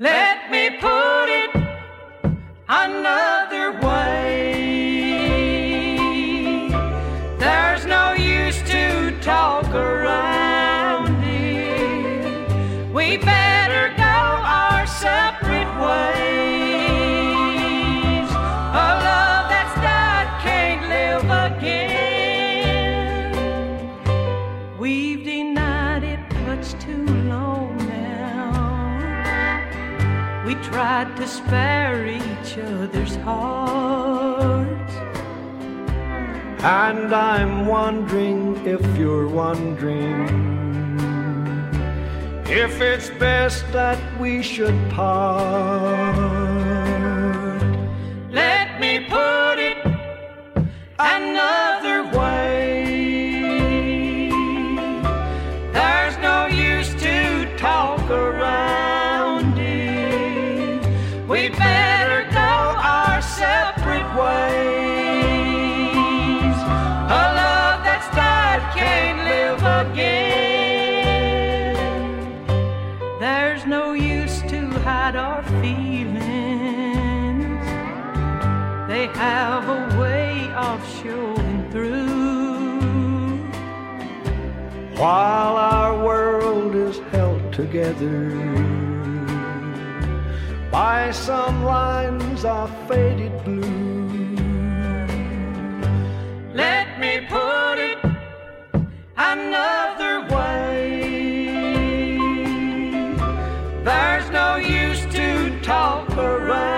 Let me put it another way. There's no use to talk around it. We better go our separate ways. A love that's died can't live again. We've denied it much too long We tried to spare each other's hearts. And I'm wondering if you're wondering if it's best that we should part. Let me put We better go our separate ways. A love that's died can't live again. There's no use to hide our feelings. They have a way of showing through. While our world is held together by some lines of faded blue. Let me put it another way. There's no use to talk around.